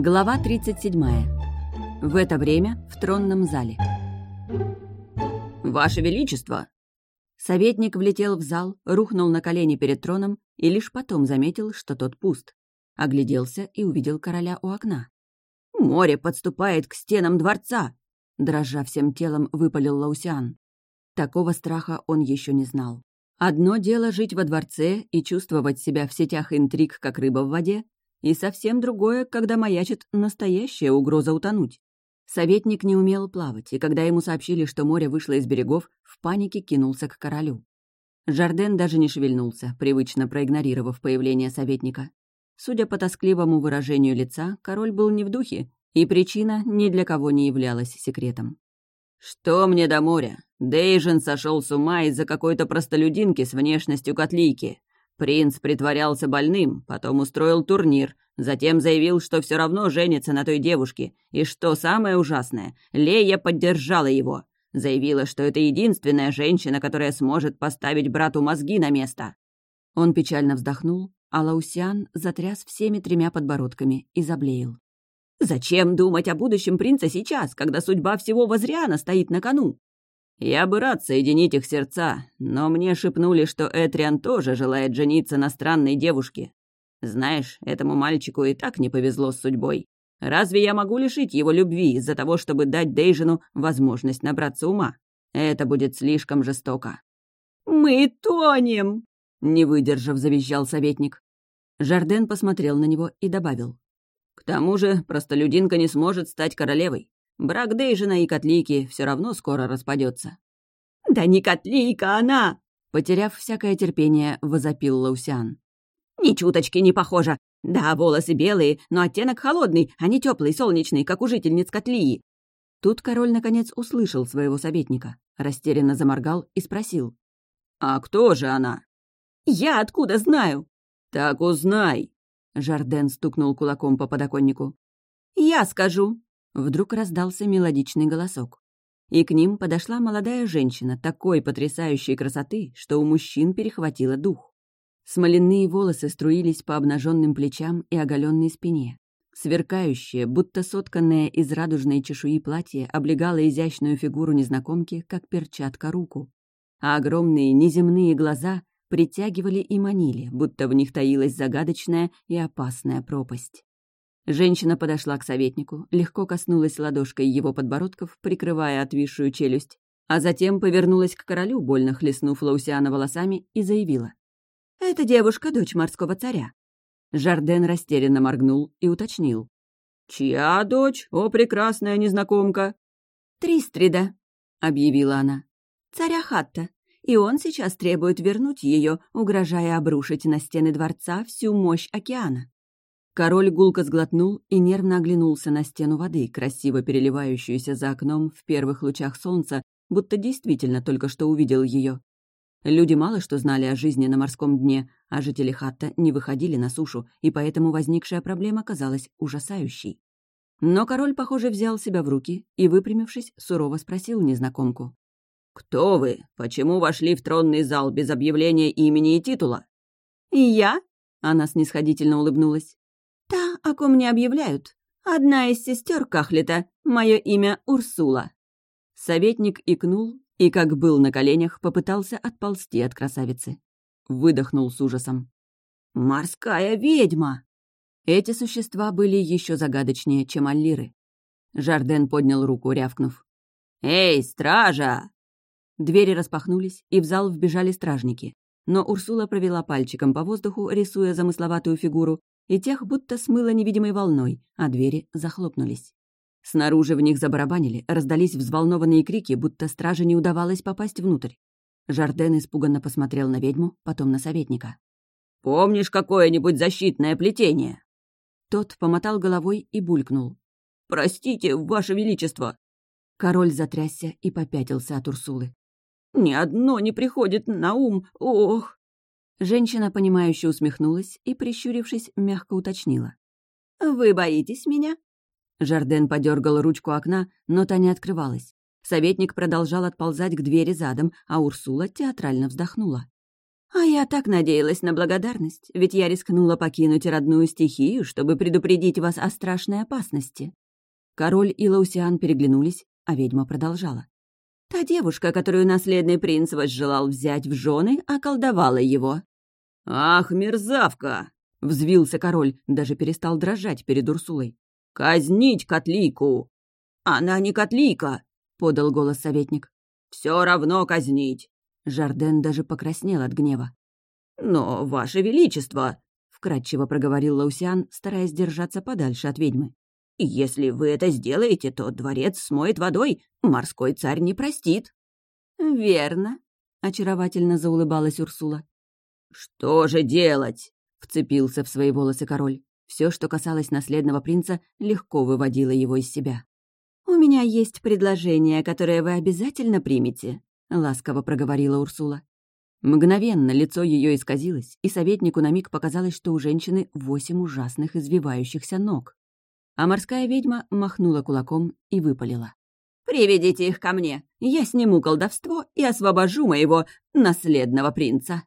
Глава 37. В это время в тронном зале. «Ваше Величество!» Советник влетел в зал, рухнул на колени перед троном и лишь потом заметил, что тот пуст. Огляделся и увидел короля у окна. «Море подступает к стенам дворца!» Дрожа всем телом, выпалил Лаусиан. Такого страха он еще не знал. Одно дело жить во дворце и чувствовать себя в сетях интриг, как рыба в воде, и совсем другое, когда маячит настоящая угроза утонуть. Советник не умел плавать, и когда ему сообщили, что море вышло из берегов, в панике кинулся к королю. Жарден даже не шевельнулся, привычно проигнорировав появление советника. Судя по тоскливому выражению лица, король был не в духе, и причина ни для кого не являлась секретом. «Что мне до моря? Дейжен сошел с ума из-за какой-то простолюдинки с внешностью котлейки. Принц притворялся больным, потом устроил турнир, затем заявил, что все равно женится на той девушке. И что самое ужасное, Лея поддержала его. Заявила, что это единственная женщина, которая сможет поставить брату мозги на место. Он печально вздохнул, а Лаусиан затряс всеми тремя подбородками и заблеял. «Зачем думать о будущем принца сейчас, когда судьба всего Возриана стоит на кону? Я бы рад соединить их сердца, но мне шепнули, что Этриан тоже желает жениться на странной девушке. Знаешь, этому мальчику и так не повезло с судьбой. Разве я могу лишить его любви из-за того, чтобы дать Дейжину возможность набраться ума? Это будет слишком жестоко». «Мы тонем!» — не выдержав, завизжал советник. Жарден посмотрел на него и добавил. «К тому же простолюдинка не сможет стать королевой. Брак Дейжина и Котлики все равно скоро распадется. «Да не Котлика она!» Потеряв всякое терпение, возопил Лаусиан. «Ни чуточки не похожа. Да, волосы белые, но оттенок холодный, а не теплый, солнечный, как у жительниц Котлии». Тут король наконец услышал своего советника, растерянно заморгал и спросил. «А кто же она?» «Я откуда знаю?» «Так узнай!» Жарден стукнул кулаком по подоконнику. «Я скажу!» Вдруг раздался мелодичный голосок. И к ним подошла молодая женщина такой потрясающей красоты, что у мужчин перехватило дух. Смоляные волосы струились по обнаженным плечам и оголенной спине. Сверкающее, будто сотканное из радужной чешуи платье облегало изящную фигуру незнакомки, как перчатка руку. А огромные неземные глаза притягивали и манили, будто в них таилась загадочная и опасная пропасть. Женщина подошла к советнику, легко коснулась ладошкой его подбородков, прикрывая отвисшую челюсть, а затем повернулась к королю, больно хлестнув Лаусиана волосами, и заявила. «Эта девушка — дочь морского царя». Жарден растерянно моргнул и уточнил. «Чья дочь, о прекрасная незнакомка?» «Тристрида», — объявила она. «Царя Хатта, и он сейчас требует вернуть ее, угрожая обрушить на стены дворца всю мощь океана». Король гулко сглотнул и нервно оглянулся на стену воды, красиво переливающуюся за окном в первых лучах солнца, будто действительно только что увидел ее. Люди мало что знали о жизни на морском дне, а жители Хатта не выходили на сушу, и поэтому возникшая проблема казалась ужасающей. Но король, похоже, взял себя в руки и, выпрямившись, сурово спросил незнакомку. «Кто вы? Почему вошли в тронный зал без объявления имени и титула?» «И я?» — она снисходительно улыбнулась. «Та, о ком не объявляют. Одна из сестер Кахлета. Мое имя Урсула». Советник икнул и, как был на коленях, попытался отползти от красавицы. Выдохнул с ужасом. «Морская ведьма!» Эти существа были еще загадочнее, чем аллиры. Жарден поднял руку, рявкнув. «Эй, стража!» Двери распахнулись, и в зал вбежали стражники. Но Урсула провела пальчиком по воздуху, рисуя замысловатую фигуру, и тех будто смыло невидимой волной, а двери захлопнулись. Снаружи в них забарабанили, раздались взволнованные крики, будто страже не удавалось попасть внутрь. Жарден испуганно посмотрел на ведьму, потом на советника. «Помнишь какое-нибудь защитное плетение?» Тот помотал головой и булькнул. «Простите, Ваше Величество!» Король затрясся и попятился от Урсулы. «Ни одно не приходит на ум, ох!» Женщина, понимающе усмехнулась и, прищурившись, мягко уточнила. «Вы боитесь меня?» Жарден подергал ручку окна, но та не открывалась. Советник продолжал отползать к двери задом, а Урсула театрально вздохнула. А я так надеялась на благодарность, ведь я рискнула покинуть родную стихию, чтобы предупредить вас о страшной опасности. Король и Лаусиан переглянулись, а ведьма продолжала. Та девушка, которую наследный принц возжелал взять в жены, околдовала его. «Ах, мерзавка!» — взвился король, даже перестал дрожать перед Урсулой. «Казнить котлику!» «Она не котлика!» — подал голос советник. «Все равно казнить!» Жарден даже покраснел от гнева. «Но, Ваше Величество!» — вкратчиво проговорил Лаусиан, стараясь держаться подальше от ведьмы. «Если вы это сделаете, то дворец смоет водой, морской царь не простит». «Верно», — очаровательно заулыбалась Урсула. «Что же делать?» — вцепился в свои волосы король. Все, что касалось наследного принца, легко выводило его из себя. «У меня есть предложение, которое вы обязательно примете», — ласково проговорила Урсула. Мгновенно лицо ее исказилось, и советнику на миг показалось, что у женщины восемь ужасных извивающихся ног. А морская ведьма махнула кулаком и выпалила. «Приведите их ко мне, я сниму колдовство и освобожу моего наследного принца».